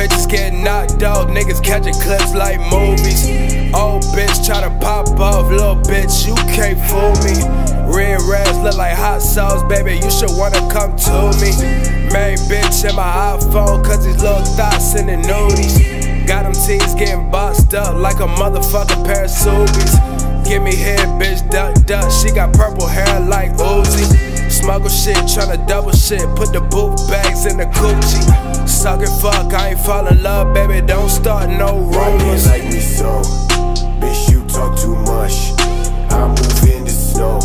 bitches getting knocked out, niggas catching clips like movies. Old bitch try to pop off, little bitch, you can't fool me. Red rags look like hot sauce, baby, you should wanna come to me. Main bitch in my iPhone, cause these little thoughts in the nudies. Got them tees getting boxed up like a motherfucking pair of Subies. Give me head, bitch, duck, duck. She got purple hair like Uzi. Smuggle shit, tryna double shit. Put the boot bags in the Gucci. Suck it, fuck, I ain't fall in love, baby. Don't start no rumors. like me so? Bitch, you talk too much. I move in the snow.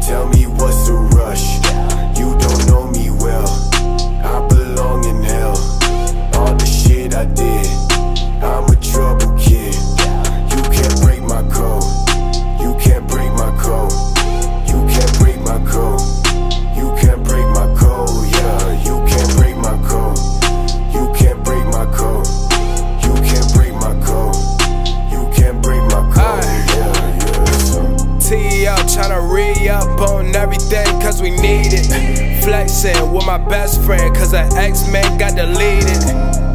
Tell me what's the rush? You don't know me well. I belong in hell. All the shit I did. Up on everything, cause we need it. Flexing with my best friend, cause her ex man got deleted.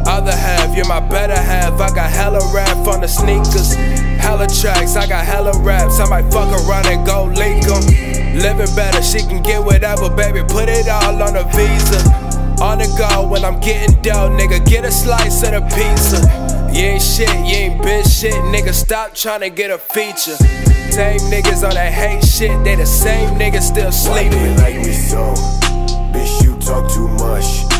Other half, you're my better half. I got hella rap on the sneakers. Hella tracks, I got hella raps. I might fuck around and go leak 'em. Living better, she can get whatever, baby. Put it all on a visa. On the go when I'm getting dough, nigga. Get a slice of the pizza. You ain't shit, you ain't bitch shit, nigga. Stop trying to get a feature. Same niggas on that hate shit, they the same niggas still sleeping. like me so? Bitch, you talk too much.